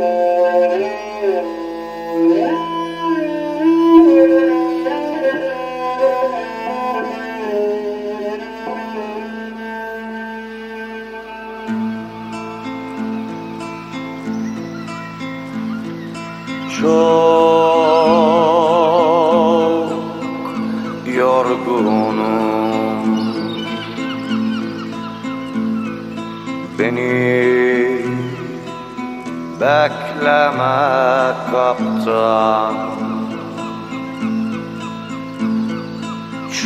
Lord. çok yorgunum. Beni bekleme kaptan.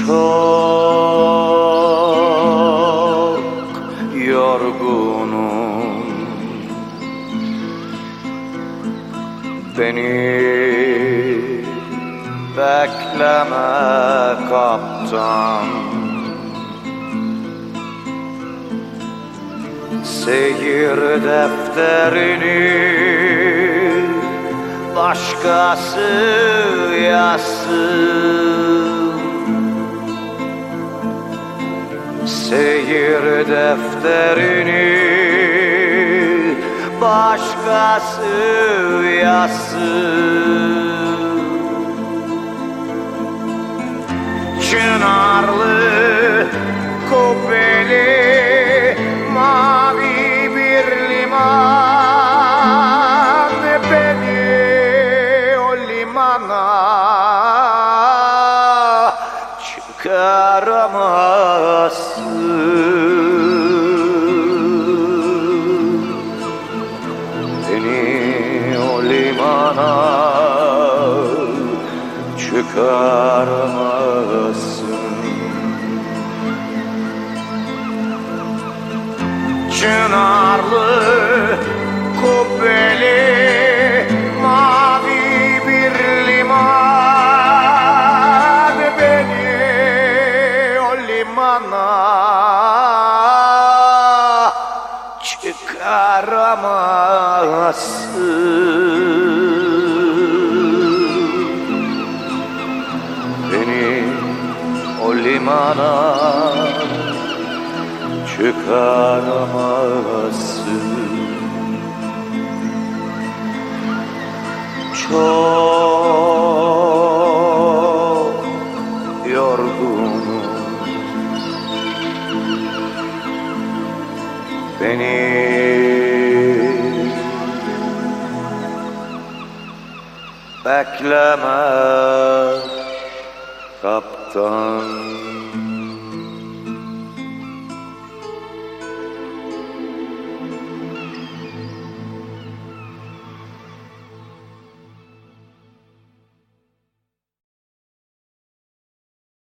Çok Beni. Bekleme kaptan. Seyir defterini başkası yazsın. Seyir defterini başkası yazsın Çınarlı, kubbeli, mavi bir liman. Beni o limana çıkaramazsın çıkaramazsın Çınarlı, kubbeli, mavi bir liman. Beni o limana çıkaramazsın limana çıkaramazsın Çok yorgunum. Beni bekleme kaptan